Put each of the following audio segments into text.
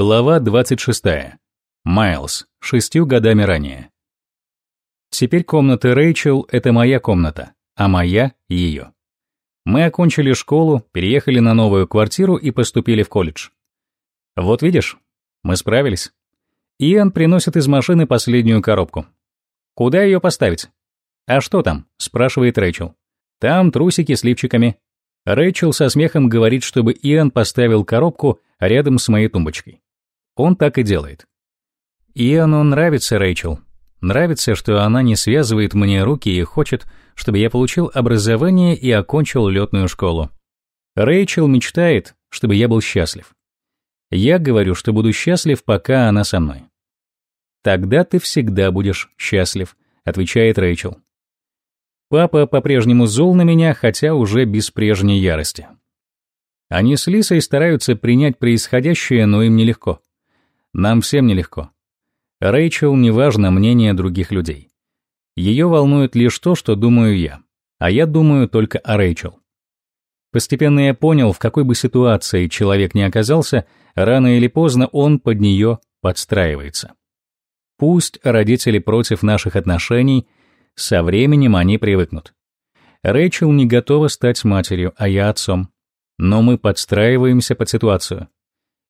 Глава 26. Майлз, шестью годами ранее. Теперь комната Рэйчел — это моя комната, а моя — ее. Мы окончили школу, переехали на новую квартиру и поступили в колледж. Вот видишь, мы справились. Иэн приносит из машины последнюю коробку. Куда ее поставить? А что там? спрашивает Рэйчел. Там трусики с лифчиками. Рэйчел со смехом говорит, чтобы Иэн поставил коробку рядом с моей тумбочкой. Он так и делает. Иэну нравится Рэйчел. Нравится, что она не связывает мне руки и хочет, чтобы я получил образование и окончил летную школу. Рэйчел мечтает, чтобы я был счастлив. Я говорю, что буду счастлив, пока она со мной. «Тогда ты всегда будешь счастлив», — отвечает Рэйчел. Папа по-прежнему зол на меня, хотя уже без прежней ярости. Они с Лисой стараются принять происходящее, но им нелегко. Нам всем нелегко. Рэйчел неважно мнение других людей. Ее волнует лишь то, что думаю я, а я думаю только о Рэйчел. Постепенно я понял, в какой бы ситуации человек ни оказался, рано или поздно он под нее подстраивается. Пусть родители против наших отношений, со временем они привыкнут. Рэйчел не готова стать матерью, а я отцом. Но мы подстраиваемся под ситуацию.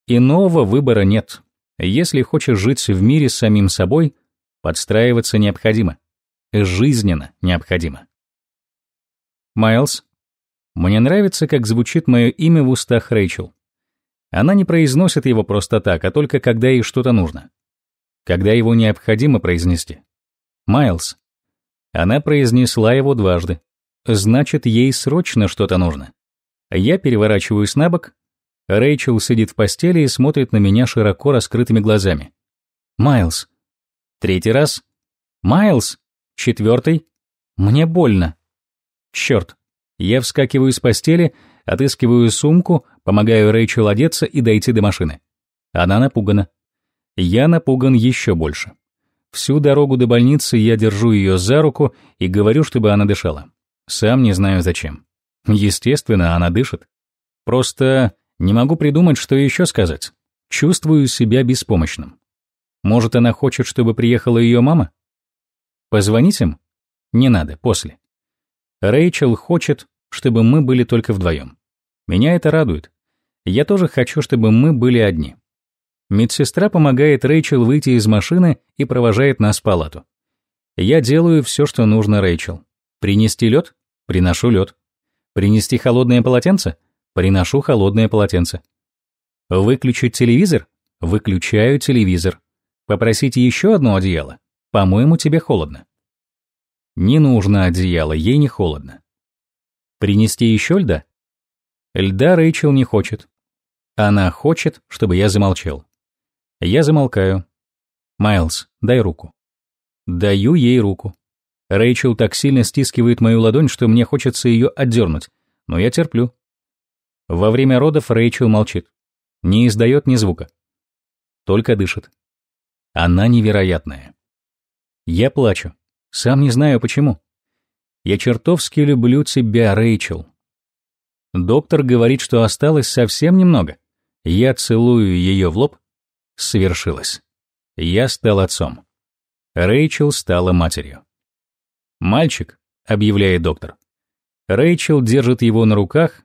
Иного выбора нет. Если хочешь жить в мире с самим собой, подстраиваться необходимо. Жизненно необходимо. Майлз, мне нравится, как звучит мое имя в устах Рэйчел. Она не произносит его просто так, а только когда ей что-то нужно. Когда его необходимо произнести. Майлз. Она произнесла его дважды. Значит, ей срочно что-то нужно. Я переворачиваюсь на бок. Рэйчел сидит в постели и смотрит на меня широко раскрытыми глазами. «Майлз». Третий раз. «Майлз». Четвертый. «Мне больно». Черт. Я вскакиваю с постели, отыскиваю сумку, помогаю Рэйчел одеться и дойти до машины. Она напугана. Я напуган еще больше. Всю дорогу до больницы я держу ее за руку и говорю, чтобы она дышала. Сам не знаю зачем. Естественно, она дышит. Просто не могу придумать, что еще сказать. Чувствую себя беспомощным. Может, она хочет, чтобы приехала ее мама? Позвонить им? Не надо, после. Рэйчел хочет, чтобы мы были только вдвоем. Меня это радует. Я тоже хочу, чтобы мы были одни. Медсестра помогает Рэйчел выйти из машины и провожает нас в палату. Я делаю все, что нужно Рэйчел. Принести лед? Приношу лед. Принести холодное полотенце? Приношу холодное полотенце. Выключить телевизор? Выключаю телевизор. Попросить еще одно одеяло? По-моему, тебе холодно. Не нужно одеяло, ей не холодно. Принести еще льда? Льда Рэйчел не хочет. Она хочет, чтобы я замолчал. Я замолкаю. Майлз, дай руку. Даю ей руку. Рэйчел так сильно стискивает мою ладонь, что мне хочется ее отдернуть, но я терплю. Во время родов Рэйчел молчит. Не издает ни звука. Только дышит. Она невероятная. Я плачу. Сам не знаю почему. Я чертовски люблю тебя, Рэйчел. Доктор говорит, что осталось совсем немного. Я целую ее в лоб. Свершилось. Я стал отцом. Рэйчел стала матерью. «Мальчик», — объявляет доктор. Рэйчел держит его на руках,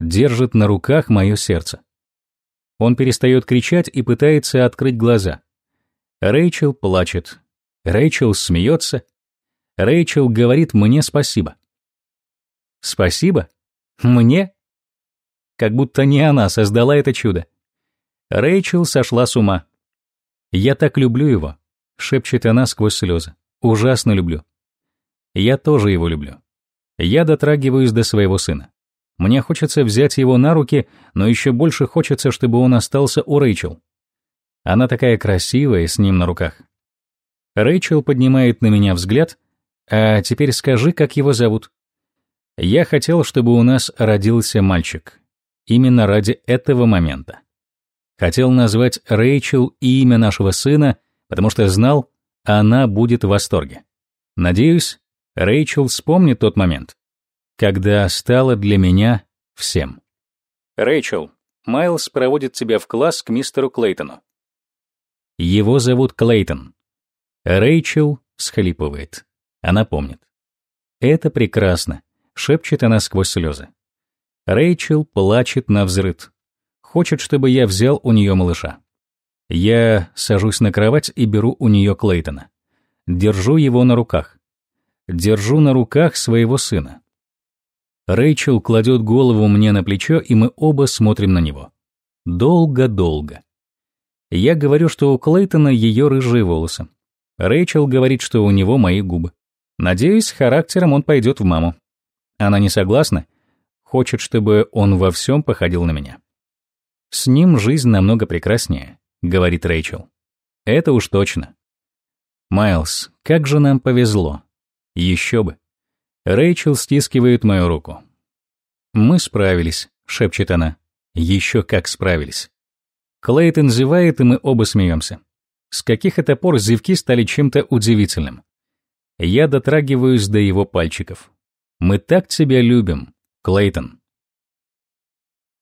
держит на руках мое сердце. Он перестает кричать и пытается открыть глаза. Рэйчел плачет. Рэйчел смеется. Рэйчел говорит мне спасибо. Спасибо? Мне? Как будто не она создала это чудо. Рэйчел сошла с ума. «Я так люблю его», — шепчет она сквозь слезы. «Ужасно люблю. Я тоже его люблю. Я дотрагиваюсь до своего сына. Мне хочется взять его на руки, но еще больше хочется, чтобы он остался у Рэйчел. Она такая красивая с ним на руках. Рэйчел поднимает на меня взгляд. А теперь скажи, как его зовут. Я хотел, чтобы у нас родился мальчик. Именно ради этого момента. Хотел назвать Рэйчел имя нашего сына, потому что знал, она будет в восторге. Надеюсь, Рэйчел вспомнит тот момент, когда стала для меня всем. Рэйчел, Майлз проводит тебя в класс к мистеру Клейтону. Его зовут Клейтон. Рэйчел схлипывает. Она помнит. Это прекрасно, шепчет она сквозь слезы. Рэйчел плачет на взрыд. Хочет, чтобы я взял у нее малыша. Я сажусь на кровать и беру у нее Клейтона. Держу его на руках. Держу на руках своего сына. Рэйчел кладет голову мне на плечо, и мы оба смотрим на него. Долго-долго. Я говорю, что у Клейтона ее рыжие волосы. Рэйчел говорит, что у него мои губы. Надеюсь, характером он пойдет в маму. Она не согласна, хочет, чтобы он во всем походил на меня. С ним жизнь намного прекраснее, говорит Рэйчел. Это уж точно. Майлз, как же нам повезло. Еще бы. Рэйчел стискивает мою руку. Мы справились, шепчет она. Еще как справились. Клейтон зевает, и мы оба смеемся. С каких это пор зевки стали чем-то удивительным? Я дотрагиваюсь до его пальчиков. Мы так тебя любим, Клейтон.